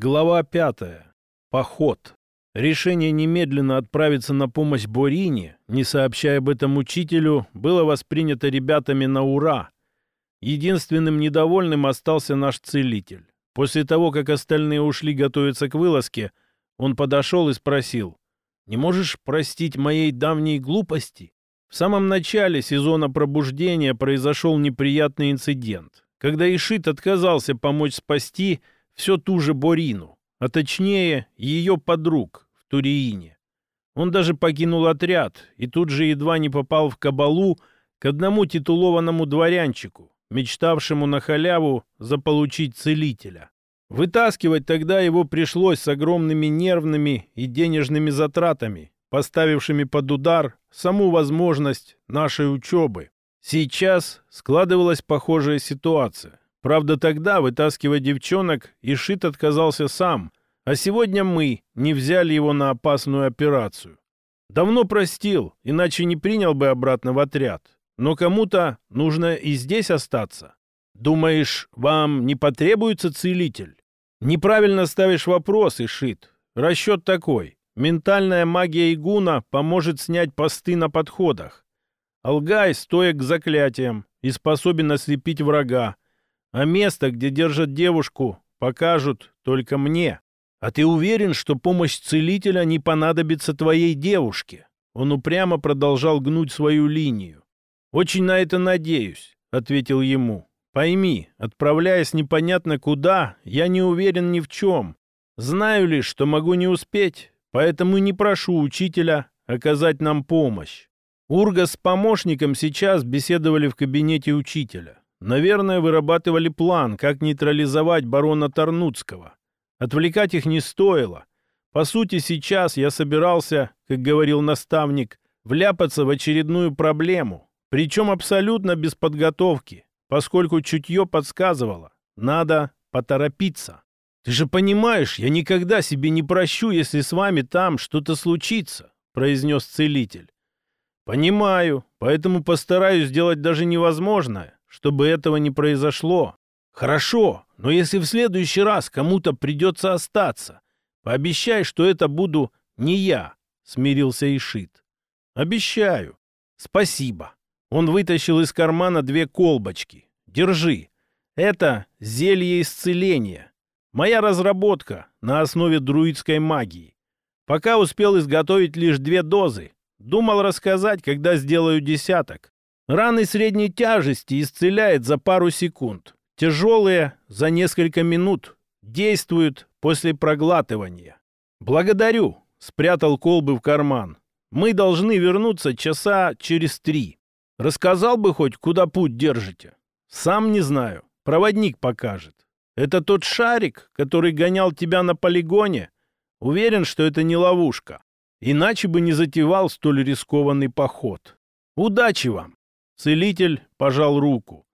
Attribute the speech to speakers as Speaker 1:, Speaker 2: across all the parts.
Speaker 1: Глава пятая. Поход. Решение немедленно отправиться на помощь Борине, не сообщая об этом учителю, было воспринято ребятами на ура. Единственным недовольным остался наш целитель. После того, как остальные ушли готовиться к вылазке, он подошел и спросил, «Не можешь простить моей давней глупости?» В самом начале сезона пробуждения произошел неприятный инцидент, когда Ишит отказался помочь спасти все ту же Борину, а точнее ее подруг в Туриине. Он даже покинул отряд и тут же едва не попал в кабалу к одному титулованному дворянчику, мечтавшему на халяву заполучить целителя. Вытаскивать тогда его пришлось с огромными нервными и денежными затратами, поставившими под удар саму возможность нашей учебы. Сейчас складывалась похожая ситуация. Правда, тогда, вытаскивая девчонок, Ишит отказался сам, а сегодня мы не взяли его на опасную операцию. Давно простил, иначе не принял бы обратно в отряд. Но кому-то нужно и здесь остаться. Думаешь, вам не потребуется целитель? Неправильно ставишь вопрос, Ишит. Расчет такой. Ментальная магия Игуна поможет снять посты на подходах. Алгай стоек к заклятиям и способен ослепить врага, а место, где держат девушку, покажут только мне. А ты уверен, что помощь целителя не понадобится твоей девушке?» Он упрямо продолжал гнуть свою линию. «Очень на это надеюсь», — ответил ему. «Пойми, отправляясь непонятно куда, я не уверен ни в чем. Знаю лишь, что могу не успеть, поэтому не прошу учителя оказать нам помощь». Урга с помощником сейчас беседовали в кабинете учителя. Наверное, вырабатывали план, как нейтрализовать барона Тарнуцкого. Отвлекать их не стоило. По сути, сейчас я собирался, как говорил наставник, вляпаться в очередную проблему, причем абсолютно без подготовки, поскольку чутье подсказывало, надо поторопиться. «Ты же понимаешь, я никогда себе не прощу, если с вами там что-то случится», произнес целитель. «Понимаю, поэтому постараюсь сделать даже невозможное, чтобы этого не произошло. Хорошо, но если в следующий раз кому-то придется остаться, пообещай, что это буду не я, смирился Ишит. Обещаю. Спасибо. Он вытащил из кармана две колбочки. Держи. Это зелье исцеления. Моя разработка на основе друидской магии. Пока успел изготовить лишь две дозы. Думал рассказать, когда сделаю десяток. Раны средней тяжести исцеляет за пару секунд. Тяжелые — за несколько минут. Действуют после проглатывания. «Благодарю», — спрятал колбы в карман. «Мы должны вернуться часа через три. Рассказал бы хоть, куда путь держите?» «Сам не знаю. Проводник покажет. Это тот шарик, который гонял тебя на полигоне? Уверен, что это не ловушка. Иначе бы не затевал столь рискованный поход. Удачи вам!» Целитель пожал руку.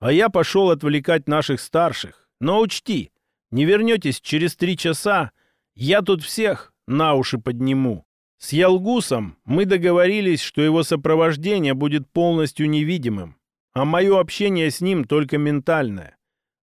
Speaker 1: А я пошел отвлекать наших старших. Но учти, не вернетесь через три часа, я тут всех на уши подниму. С Ялгусом мы договорились, что его сопровождение будет полностью невидимым, а мое общение с ним только ментальное.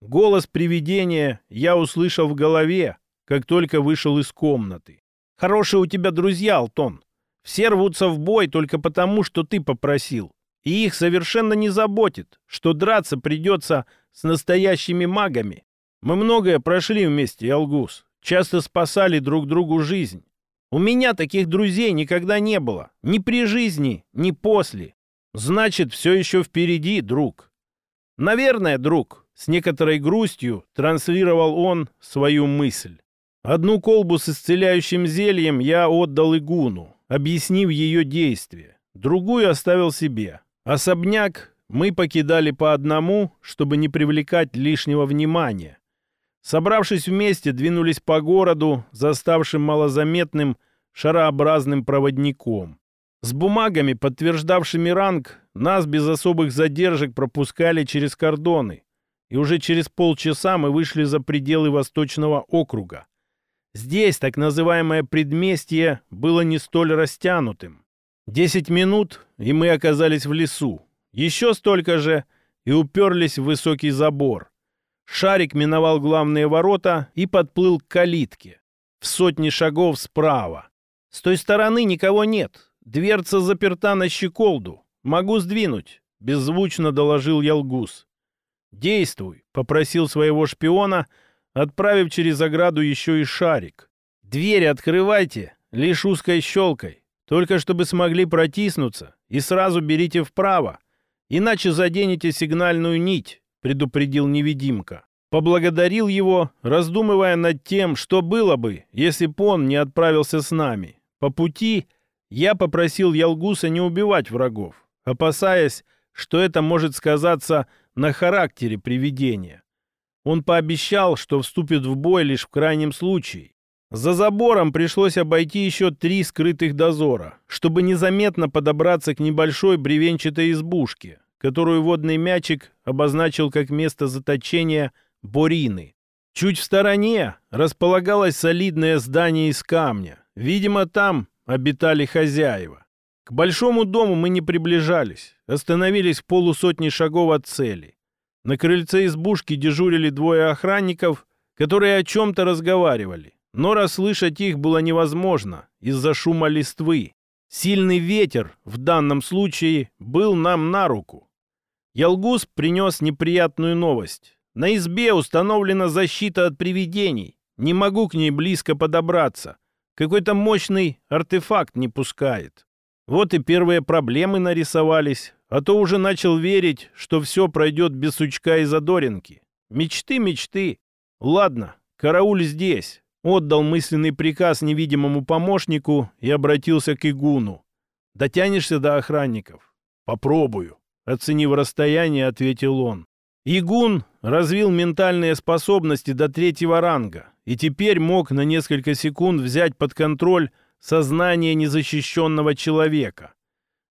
Speaker 1: Голос привидения я услышал в голове, как только вышел из комнаты. Хорошие у тебя друзья, Алтон. Все рвутся в бой только потому, что ты попросил. И их совершенно не заботит, что драться придется с настоящими магами. Мы многое прошли вместе, Алгус. Часто спасали друг другу жизнь. У меня таких друзей никогда не было. Ни при жизни, ни после. Значит, все еще впереди, друг. Наверное, друг, с некоторой грустью транслировал он свою мысль. Одну колбу с исцеляющим зельем я отдал Игуну, объяснив ее действие. Другую оставил себе. Особняк мы покидали по одному, чтобы не привлекать лишнего внимания. Собравшись вместе, двинулись по городу, заставшим малозаметным шарообразным проводником. С бумагами, подтверждавшими ранг, нас без особых задержек пропускали через кордоны, и уже через полчаса мы вышли за пределы Восточного округа. Здесь так называемое предместье было не столь растянутым. Десять минут, и мы оказались в лесу. Еще столько же, и уперлись в высокий забор. Шарик миновал главные ворота и подплыл к калитке. В сотни шагов справа. С той стороны никого нет. Дверца заперта на щеколду. Могу сдвинуть, беззвучно доложил Ялгус. «Действуй», — попросил своего шпиона, отправив через ограду еще и шарик. «Двери открывайте, лишь узкой щелкой, только чтобы смогли протиснуться, и сразу берите вправо, иначе заденете сигнальную нить», — предупредил невидимка. Поблагодарил его, раздумывая над тем, что было бы, если б он не отправился с нами. По пути я попросил Ялгуса не убивать врагов, опасаясь, что это может сказаться на характере привидения. Он пообещал, что вступит в бой лишь в крайнем случае. За забором пришлось обойти еще три скрытых дозора, чтобы незаметно подобраться к небольшой бревенчатой избушке, которую водный мячик обозначил как место заточения Борины. Чуть в стороне располагалось солидное здание из камня. Видимо, там обитали хозяева. К большому дому мы не приближались, остановились в полусотни шагов от цели. На крыльце избушки дежурили двое охранников, которые о чем-то разговаривали, но расслышать их было невозможно из-за шума листвы. Сильный ветер в данном случае был нам на руку. Ялгус принес неприятную новость. На избе установлена защита от привидений. Не могу к ней близко подобраться. Какой-то мощный артефакт не пускает. Вот и первые проблемы нарисовались, а то уже начал верить, что все пройдет без сучка и задоринки. Мечты, мечты. Ладно, карауль здесь. Отдал мысленный приказ невидимому помощнику и обратился к Игуну. «Дотянешься до охранников?» «Попробую», — оценив расстояние, ответил он. Игун развил ментальные способности до третьего ранга и теперь мог на несколько секунд взять под контроль сознание незащищенного человека.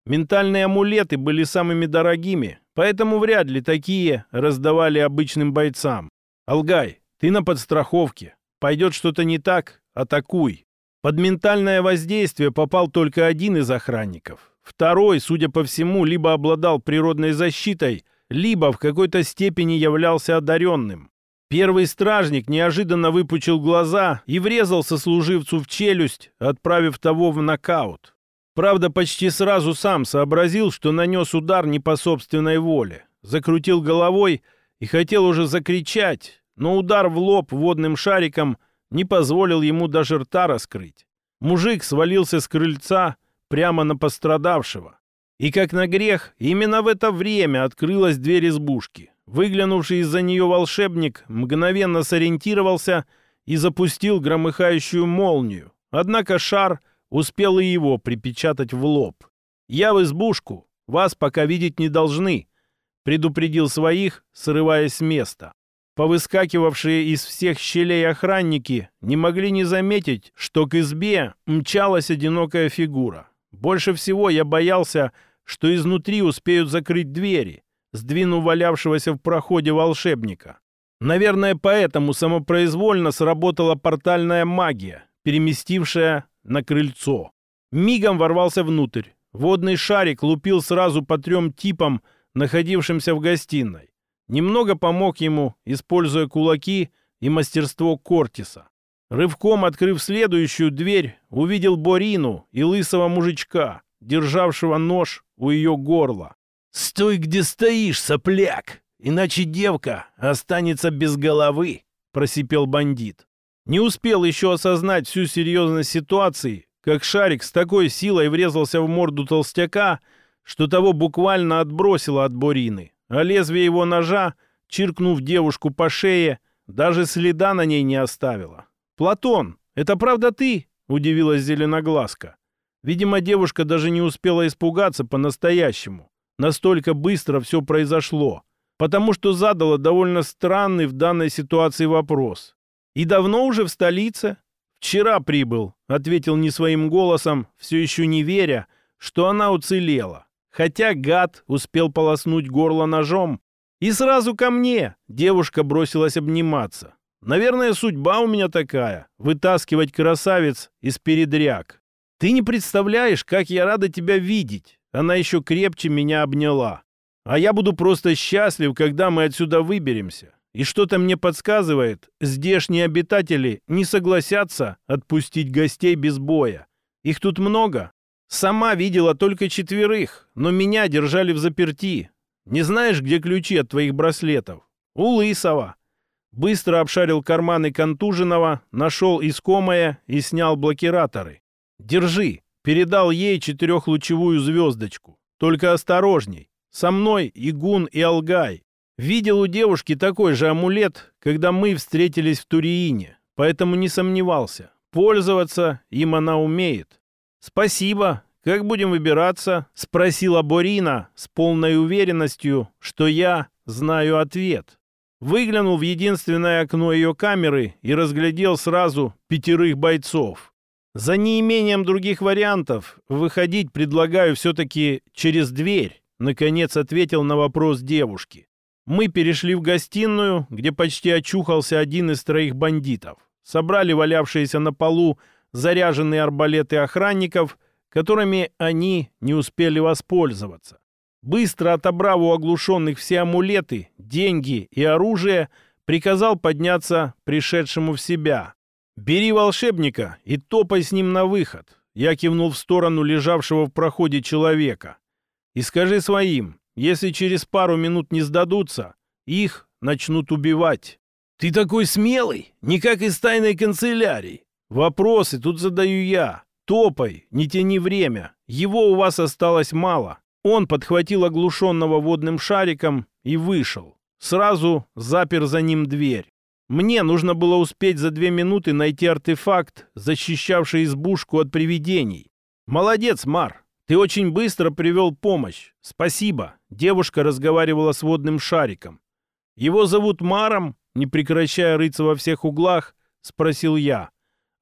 Speaker 1: Ментальные амулеты были самыми дорогими, поэтому вряд ли такие раздавали обычным бойцам. «Алгай, ты на подстраховке. Пойдет что-то не так — атакуй». Под ментальное воздействие попал только один из охранников. Второй, судя по всему, либо обладал природной защитой, либо в какой-то степени являлся одаренным. Первый стражник неожиданно выпучил глаза и врезался служивцу в челюсть, отправив того в нокаут. Правда, почти сразу сам сообразил, что нанес удар не по собственной воле. Закрутил головой и хотел уже закричать, но удар в лоб водным шариком не позволил ему даже рта раскрыть. Мужик свалился с крыльца прямо на пострадавшего. И как на грех, именно в это время открылась дверь избушки. Выглянувший из-за нее волшебник мгновенно сориентировался и запустил громыхающую молнию. Однако шар успел и его припечатать в лоб. «Я в избушку. Вас пока видеть не должны», — предупредил своих, срываясь с места. Повыскакивавшие из всех щелей охранники не могли не заметить, что к избе мчалась одинокая фигура. Больше всего я боялся, что изнутри успеют закрыть двери, сдвинув валявшегося в проходе волшебника. Наверное, поэтому самопроизвольно сработала портальная магия, переместившая на крыльцо. Мигом ворвался внутрь. Водный шарик лупил сразу по трем типам, находившимся в гостиной. Немного помог ему, используя кулаки и мастерство Кортиса. Рывком открыв следующую дверь, увидел Борину и лысого мужичка, державшего нож у ее горла. «Стой, где стоишь, сопляк, иначе девка останется без головы», — просипел бандит. Не успел еще осознать всю серьезность ситуации, как шарик с такой силой врезался в морду толстяка, что того буквально отбросило от Борины, а лезвие его ножа, чиркнув девушку по шее, даже следа на ней не оставило. «Платон, это правда ты?» — удивилась Зеленоглазка. Видимо, девушка даже не успела испугаться по-настоящему. Настолько быстро все произошло, потому что задала довольно странный в данной ситуации вопрос. «И давно уже в столице?» «Вчера прибыл», — ответил не своим голосом, все еще не веря, что она уцелела. Хотя гад успел полоснуть горло ножом. «И сразу ко мне!» — девушка бросилась обниматься. «Наверное, судьба у меня такая — вытаскивать красавец из передряг. Ты не представляешь, как я рада тебя видеть. Она еще крепче меня обняла. А я буду просто счастлив, когда мы отсюда выберемся. И что-то мне подсказывает, здешние обитатели не согласятся отпустить гостей без боя. Их тут много. Сама видела только четверых, но меня держали в заперти. Не знаешь, где ключи от твоих браслетов? У Лысого. Быстро обшарил карманы контуженного, нашел искомое и снял блокираторы. Держи. Передал ей четырехлучевую звездочку. Только осторожней. Со мной Игун и Алгай. Видел у девушки такой же амулет, когда мы встретились в Туриине, поэтому не сомневался. Пользоваться им она умеет. «Спасибо. Как будем выбираться?» — спросила Борина с полной уверенностью, что я знаю ответ. Выглянул в единственное окно ее камеры и разглядел сразу пятерых бойцов. За неимением других вариантов выходить предлагаю все-таки через дверь, наконец ответил на вопрос девушки. Мы перешли в гостиную, где почти очухался один из троих бандитов. Собрали валявшиеся на полу заряженные арбалеты охранников, которыми они не успели воспользоваться. Быстро отобрав у оглушенных все амулеты, деньги и оружие, приказал подняться пришедшему в себя. «Бери волшебника и топай с ним на выход». Я кивнул в сторону лежавшего в проходе человека. «И скажи своим, если через пару минут не сдадутся, их начнут убивать». «Ты такой смелый, не как из тайной канцелярии. Вопросы тут задаю я. Топай, не тяни время. Его у вас осталось мало». Он подхватил оглушенного водным шариком и вышел. Сразу запер за ним дверь. Мне нужно было успеть за две минуты найти артефакт, защищавший избушку от привидений. Молодец, Мар. Ты очень быстро привел помощь. Спасибо. Девушка разговаривала с водным шариком. Его зовут Маром, не прекращая рыться во всех углах, спросил я.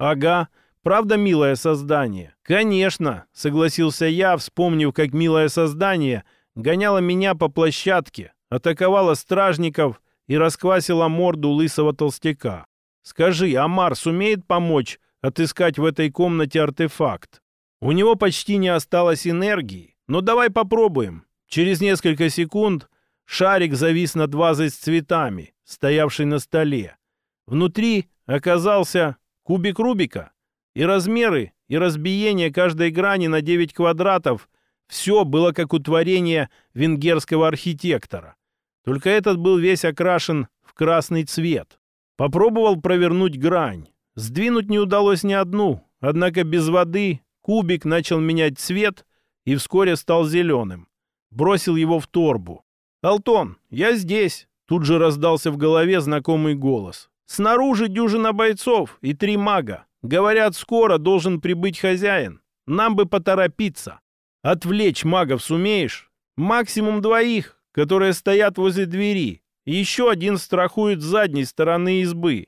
Speaker 1: Ага, правда милое создание? Конечно, согласился я, вспомнив, как милое создание гоняло меня по площадке, атаковало стражников и расквасила морду лысого толстяка. «Скажи, Амар сумеет помочь отыскать в этой комнате артефакт? У него почти не осталось энергии, но давай попробуем». Через несколько секунд шарик завис над вазой с цветами, стоявшей на столе. Внутри оказался кубик Рубика. И размеры, и разбиение каждой грани на 9 квадратов – все было как у творения венгерского архитектора. Только этот был весь окрашен в красный цвет. Попробовал провернуть грань. Сдвинуть не удалось ни одну, однако без воды кубик начал менять цвет и вскоре стал зеленым. Бросил его в торбу. «Алтон, я здесь!» Тут же раздался в голове знакомый голос. «Снаружи дюжина бойцов и три мага. Говорят, скоро должен прибыть хозяин. Нам бы поторопиться. Отвлечь магов сумеешь? Максимум двоих, которые стоят возле двери. Еще один страхует с задней стороны избы.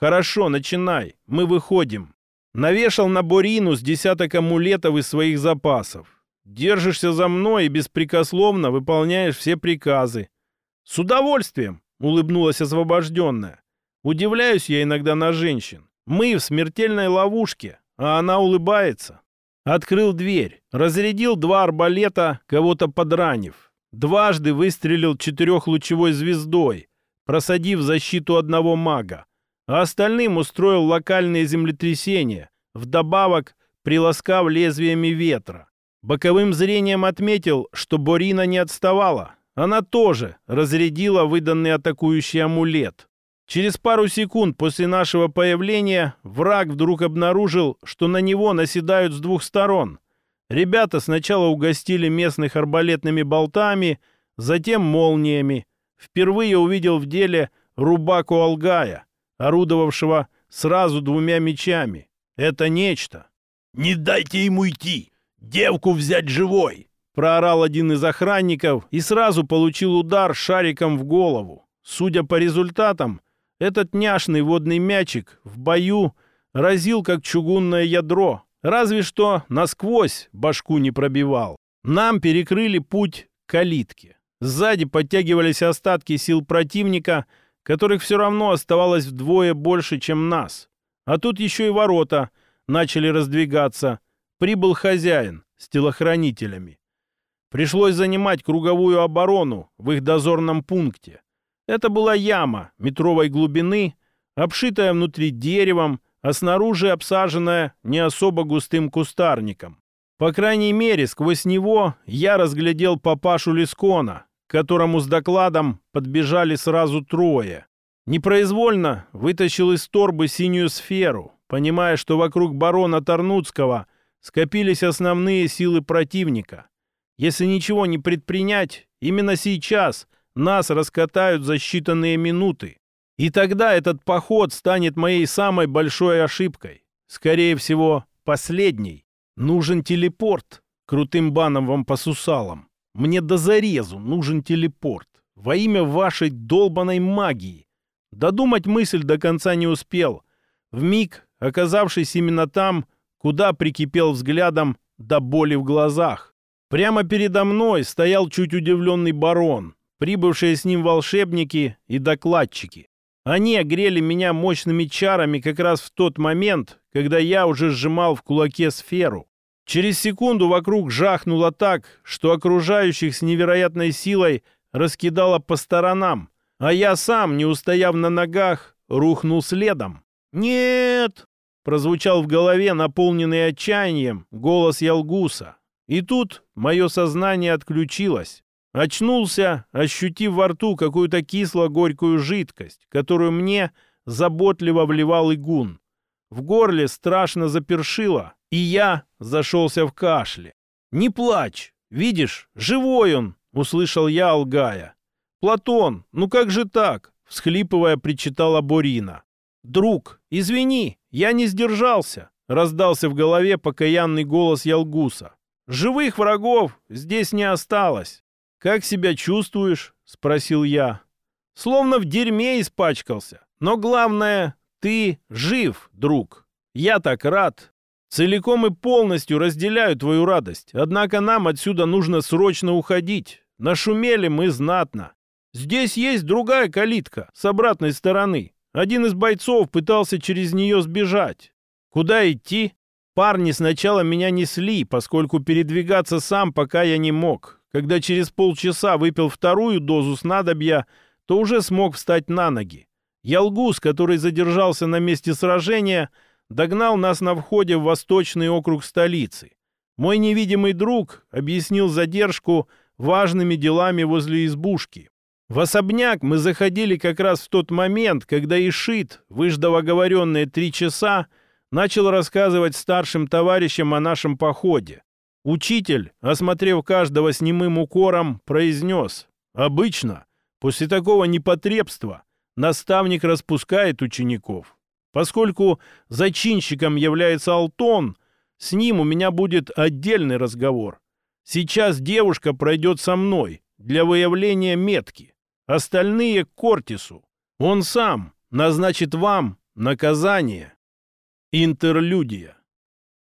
Speaker 1: Хорошо, начинай. Мы выходим. Навешал на Борину с десяток амулетов из своих запасов. Держишься за мной и беспрекословно выполняешь все приказы. С удовольствием, улыбнулась освобожденная. Удивляюсь я иногда на женщин. Мы в смертельной ловушке, а она улыбается. Открыл дверь, разрядил два арбалета, кого-то подранив. Дважды выстрелил четырехлучевой звездой, просадив защиту одного мага, а остальным устроил локальные землетрясения, вдобавок приласкав лезвиями ветра. Боковым зрением отметил, что Борина не отставала. Она тоже разрядила выданный атакующий амулет. Через пару секунд после нашего появления враг вдруг обнаружил, что на него наседают с двух сторон. Ребята сначала угостили местных арбалетными болтами, затем молниями. Впервые увидел в деле рубаку Алгая, орудовавшего сразу двумя мечами. Это нечто.
Speaker 2: «Не дайте ему идти! Девку взять живой!»
Speaker 1: Проорал один из охранников и сразу получил удар шариком в голову. Судя по результатам, этот няшный водный мячик в бою разил как чугунное ядро, Разве что насквозь башку не пробивал. Нам перекрыли путь к калитке. Сзади подтягивались остатки сил противника, которых все равно оставалось вдвое больше, чем нас. А тут еще и ворота начали раздвигаться. Прибыл хозяин с телохранителями. Пришлось занимать круговую оборону в их дозорном пункте. Это была яма метровой глубины, обшитая внутри деревом, а снаружи обсаженная не особо густым кустарником. По крайней мере, сквозь него я разглядел папашу Лискона, к которому с докладом подбежали сразу трое. Непроизвольно вытащил из торбы синюю сферу, понимая, что вокруг барона Тарнуцкого скопились основные силы противника. Если ничего не предпринять, именно сейчас нас раскатают за считанные минуты. И тогда этот поход станет моей самой большой ошибкой. Скорее всего, последней. Нужен телепорт. Крутым баном вам по сусалам. Мне до зарезу нужен телепорт. Во имя вашей долбанной магии. Додумать мысль до конца не успел. В миг, оказавшись именно там, куда прикипел взглядом до боли в глазах. Прямо передо мной стоял чуть удивленный барон, прибывшие с ним волшебники и докладчики. Они огрели меня мощными чарами как раз в тот момент, когда я уже сжимал в кулаке сферу. Через секунду вокруг жахнуло так, что окружающих с невероятной силой раскидало по сторонам, а я сам, не устояв на ногах, рухнул следом. «Нет!» — прозвучал в голове, наполненный отчаянием, голос Ялгуса. И тут мое сознание отключилось. Очнулся, ощутив во рту какую-то кисло-горькую жидкость, которую мне заботливо вливал игун. В горле страшно запершило, и я зашелся в кашле. «Не плачь! Видишь, живой он!» — услышал я, алгая. «Платон, ну как же так?» — всхлипывая, причитала Борина. «Друг, извини, я не сдержался», — раздался в голове покаянный голос Ялгуса. «Живых врагов здесь не осталось». «Как себя чувствуешь?» — спросил я. «Словно в дерьме испачкался. Но главное, ты жив, друг. Я так рад. Целиком и полностью разделяю твою радость. Однако нам отсюда нужно срочно уходить. Нашумели мы знатно. Здесь есть другая калитка с обратной стороны. Один из бойцов пытался через нее сбежать. Куда идти? Парни сначала меня несли, поскольку передвигаться сам пока я не мог. Когда через полчаса выпил вторую дозу снадобья, то уже смог встать на ноги. Ялгус, который задержался на месте сражения, догнал нас на входе в восточный округ столицы. Мой невидимый друг объяснил задержку важными делами возле избушки. В особняк мы заходили как раз в тот момент, когда Ишит, выждав оговоренные три часа, начал рассказывать старшим товарищам о нашем походе. Учитель, осмотрев каждого с немым укором, произнес «Обычно, после такого непотребства, наставник распускает учеников. Поскольку зачинщиком является Алтон, с ним у меня будет отдельный разговор. Сейчас девушка пройдет со мной для выявления метки. Остальные к Кортису. Он сам назначит вам наказание. Интерлюдия.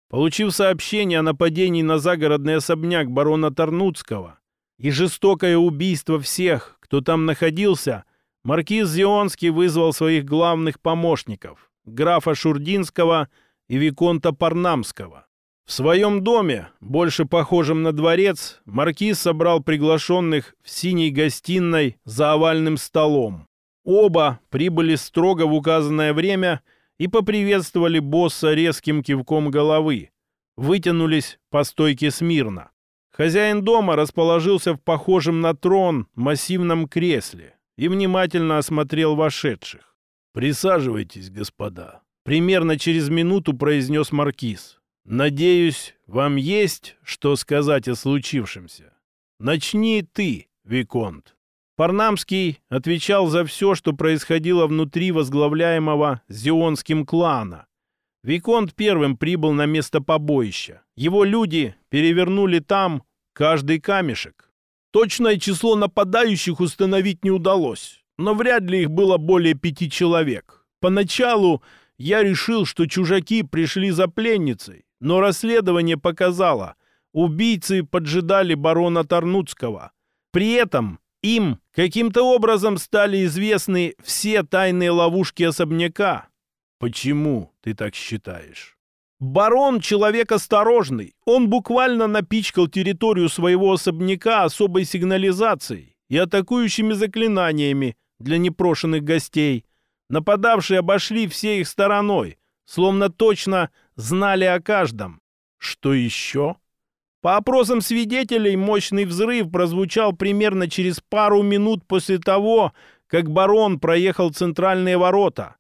Speaker 1: Получив сообщение о нападении на загородный особняк барона Тарнуцкого и жестокое убийство всех, кто там находился, маркиз Зионский вызвал своих главных помощников, графа Шурдинского и Виконта Парнамского. В своем доме, больше похожем на дворец, маркиз собрал приглашенных в синей гостиной за овальным столом. Оба прибыли строго в указанное время и поприветствовали босса резким кивком головы. Вытянулись по стойке смирно. Хозяин дома расположился в похожем на трон массивном кресле и внимательно осмотрел вошедших. «Присаживайтесь, господа», — примерно через минуту произнес маркиз. Надеюсь, вам есть что сказать о случившемся. Начни ты, Виконт. Парнамский отвечал за все, что происходило внутри возглавляемого Зионским клана. Виконт первым прибыл на место побоища. Его люди перевернули там каждый камешек. Точное число нападающих установить не удалось, но вряд ли их было более пяти человек. Поначалу я решил, что чужаки пришли за пленницей, но расследование показало, убийцы поджидали барона Тарнуцкого. При этом им каким-то образом стали известны все тайные ловушки особняка. Почему ты так считаешь? Барон — человек осторожный. Он буквально напичкал территорию своего особняка особой сигнализацией и атакующими заклинаниями для непрошенных гостей. Нападавшие обошли все их стороной, словно точно знали о каждом. Что еще? По опросам свидетелей, мощный взрыв прозвучал примерно через пару минут после того, как барон проехал центральные ворота.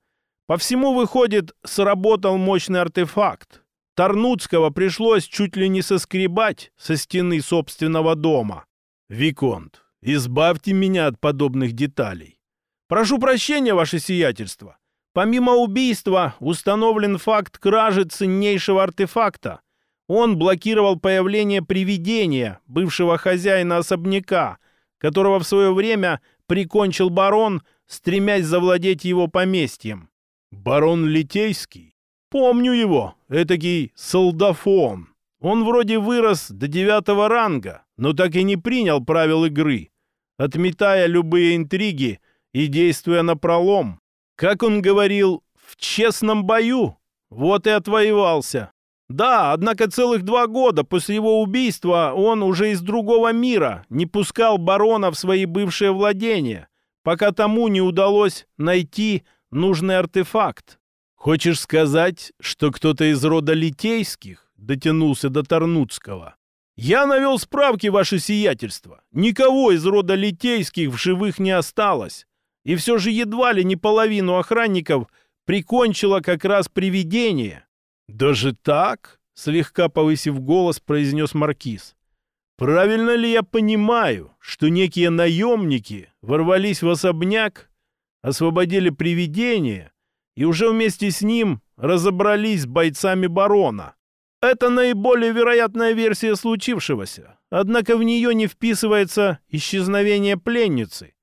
Speaker 1: По всему, выходит, сработал мощный артефакт. Тарнуцкого пришлось чуть ли не соскребать со стены собственного дома. «Виконт, избавьте меня от подобных деталей. Прошу прощения, ваше сиятельство. Помимо убийства установлен факт кражи ценнейшего артефакта. Он блокировал появление привидения, бывшего хозяина особняка, которого в свое время прикончил барон, стремясь завладеть его поместьем. Барон Литейский? Помню его, этакий солдафон. Он вроде вырос до девятого ранга, но так и не принял правил игры, отметая любые интриги и действуя на пролом. Как он говорил, в честном бою. Вот и отвоевался. Да, однако целых два года после его убийства он уже из другого мира не пускал барона в свои бывшие владения, пока тому не удалось найти нужный артефакт. Хочешь сказать, что кто-то из рода Литейских дотянулся до Тарнуцкого? Я навел справки, ваше сиятельство. Никого из рода Литейских в живых не осталось. И все же едва ли не половину охранников прикончило как раз привидение. «Даже так?» — слегка повысив голос, произнес Маркиз. «Правильно ли я понимаю, что некие наемники ворвались в особняк, освободили привидение и уже вместе с ним разобрались с бойцами барона?» Это наиболее вероятная версия случившегося, однако в нее не вписывается исчезновение пленницы.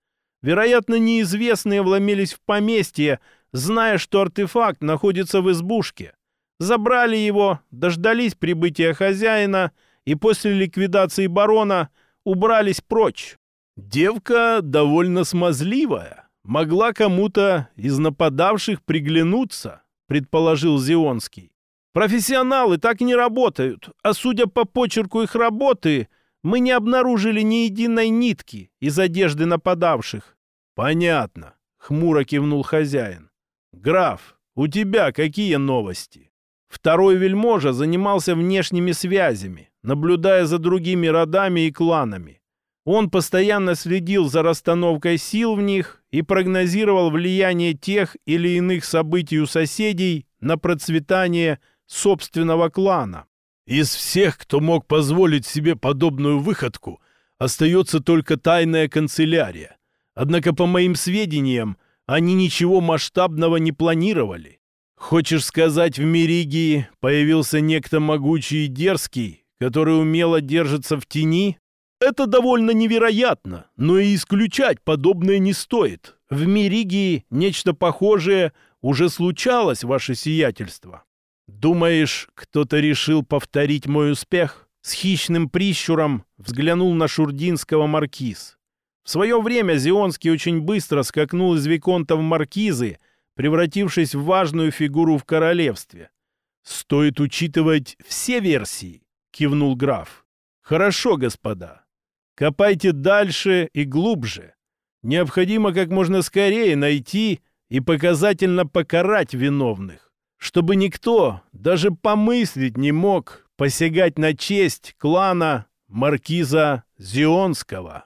Speaker 1: Вероятно, неизвестные вломились в поместье, зная, что артефакт находится в избушке забрали его, дождались прибытия хозяина и после ликвидации барона убрались прочь. Девка довольно смазливая, могла кому-то из нападавших приглянуться, предположил Зионский. Профессионалы так не работают, а судя по почерку их работы, мы не обнаружили ни единой нитки из одежды нападавших. Понятно, хмуро кивнул хозяин. Граф, у тебя какие новости? Второй вельможа занимался внешними связями, наблюдая за другими родами и кланами. Он постоянно следил за расстановкой сил в них и прогнозировал влияние тех или иных событий у соседей на процветание собственного клана. Из всех, кто мог позволить себе подобную выходку, остается только тайная канцелярия. Однако, по моим сведениям, они ничего масштабного не планировали. Хочешь сказать, в Меригии появился некто могучий и дерзкий, который умело держится в тени? Это довольно невероятно, но и исключать подобное не стоит. В Меригии нечто похожее уже случалось, ваше сиятельство. Думаешь, кто-то решил повторить мой успех? С хищным прищуром взглянул на Шурдинского маркиз. В свое время Зионский очень быстро скакнул из Виконта в маркизы, превратившись в важную фигуру в королевстве. «Стоит учитывать все версии», — кивнул граф. «Хорошо, господа. Копайте дальше и глубже. Необходимо как можно скорее найти и показательно покарать виновных, чтобы никто даже помыслить не мог посягать на честь клана маркиза Зионского».